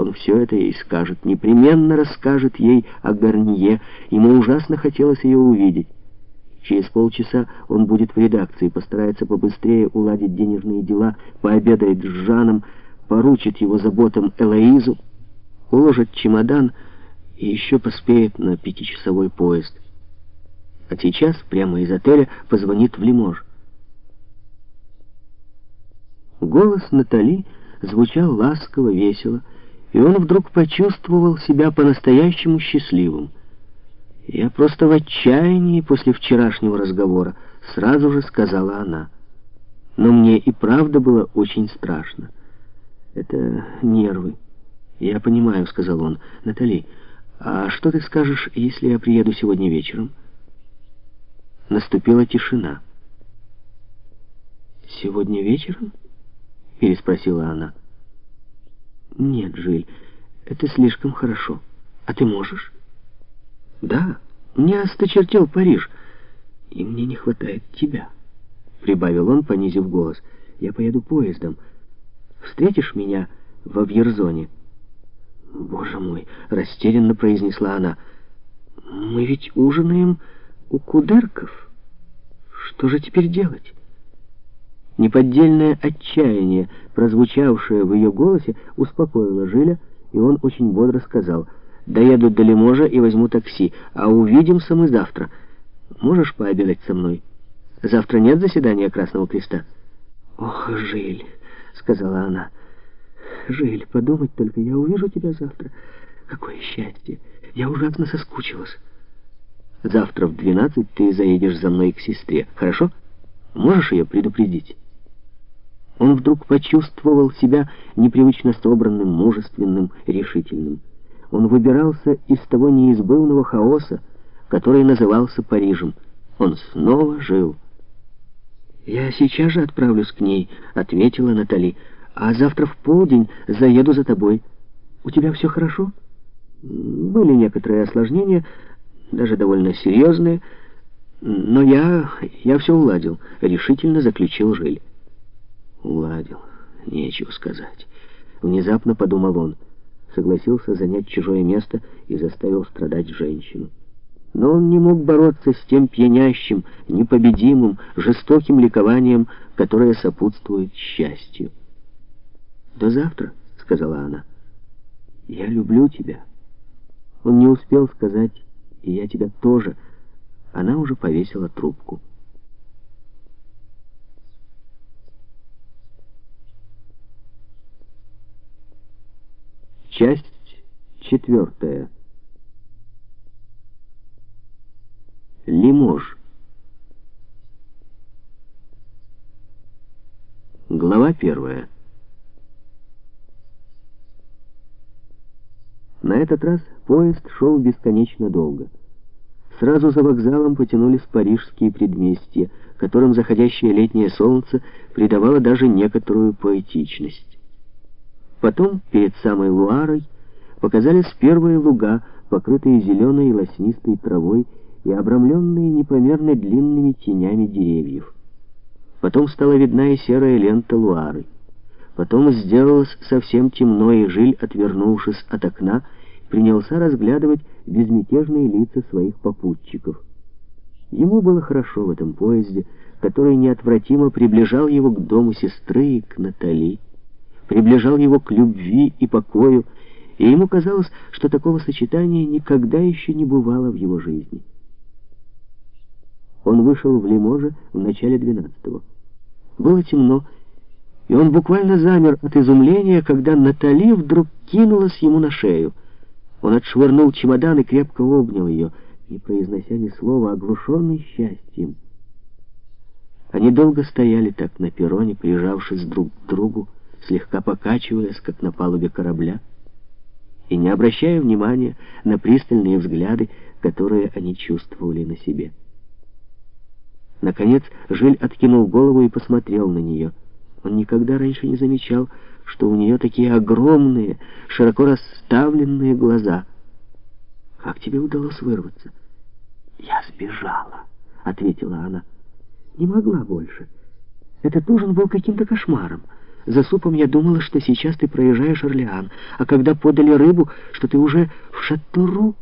Он все это ей скажет, непременно расскажет ей о Гарнье. Ему ужасно хотелось ее увидеть. Через полчаса он будет в редакции, постарается побыстрее уладить денежные дела, пообедает с Жаном, поручит его заботам Элоизу, уложит чемодан и еще поспеет на пятичасовой поезд. А сейчас прямо из отеля позвонит в Лимож. Голос Натали звучал ласково, весело, и он вдруг почувствовал себя по-настоящему счастливым. «Я просто в отчаянии после вчерашнего разговора», — сразу же сказала она. «Но мне и правда было очень страшно. Это нервы». «Я понимаю», — сказал он. «Натали, а что ты скажешь, если я приеду сегодня вечером?» Наступила тишина. «Сегодня вечером?» — переспросила она. «Нет, Жиль, это слишком хорошо. А ты можешь?» «Да, мне осточертел Париж, и мне не хватает тебя», — прибавил он, понизив голос. «Я поеду поездом. Встретишь меня в Авьерзоне?» «Боже мой!» — растерянно произнесла она. «Мы ведь ужинаем у кудерков. Что же теперь делать?» Неподдельное отчаяние, прозвучавшее в ее голосе, успокоило Жиля, и он очень бодро сказал, «Доеду до Лиможа и возьму такси, а увидимся мы завтра. Можешь пообедать со мной? Завтра нет заседания Красного Креста?» «Ох, Жиль», — сказала она, — «Жиль, подумать только, я увижу тебя завтра. Какое счастье! Я ужасно соскучилась». «Завтра в двенадцать ты заедешь за мной к сестре, хорошо? Можешь ее предупредить?» Он вдруг почувствовал себя непривычно собранным, мужественным, решительным. Он выбирался из того неизбывного хаоса, который назывался Парижем. Он снова жил. «Я сейчас же отправлюсь к ней», — ответила Натали. «А завтра в полдень заеду за тобой. У тебя все хорошо?» Были некоторые осложнения, даже довольно серьезные, но я, я все уладил, решительно заключил Жиль. Уладил. Нечего сказать. Внезапно подумал он. Согласился занять чужое место и заставил страдать женщину. Но он не мог бороться с тем пьянящим, непобедимым, жестоким ликованием, которое сопутствует счастью. «До завтра», — сказала она. «Я люблю тебя». Он не успел сказать «и я тебя тоже». Она уже повесила трубку. Четвертая. Лимож. Глава первая. На этот раз поезд шел бесконечно долго. Сразу за вокзалом потянулись парижские предместья, которым заходящее летнее солнце придавало даже некоторую поэтичность. Потом, перед самой Луарой, показались первые луга, покрытые зеленой и лоснистой травой и обрамленные непомерно длинными тенями деревьев. Потом стала видна и серая лента Луары. Потом сделалось совсем темно, и Жиль, отвернувшись от окна, принялся разглядывать безмятежные лица своих попутчиков. Ему было хорошо в этом поезде, который неотвратимо приближал его к дому сестры и к Натали приближал его к любви и покою, и ему казалось, что такого сочетания никогда еще не бывало в его жизни. Он вышел в Лиможе в начале двенадцатого. Было темно, и он буквально замер от изумления, когда Натали вдруг кинулась ему на шею. Он отшвырнул чемодан и крепко обнял ее, не произнося ни слова, оглушенный счастьем. Они долго стояли так на перроне, прижавшись друг к другу, слегка покачиваясь, как на палубе корабля, и не обращая внимания на пристальные взгляды, которые они чувствовали на себе. Наконец Жиль откинул голову и посмотрел на нее. Он никогда раньше не замечал, что у нее такие огромные, широко расставленные глаза. «Как тебе удалось вырваться?» «Я сбежала», — ответила она. «Не могла больше. Этот ужин был каким-то кошмаром». За супом я думала, что сейчас ты проезжаешь Орлеан, а когда подали рыбу, что ты уже в Шатуру.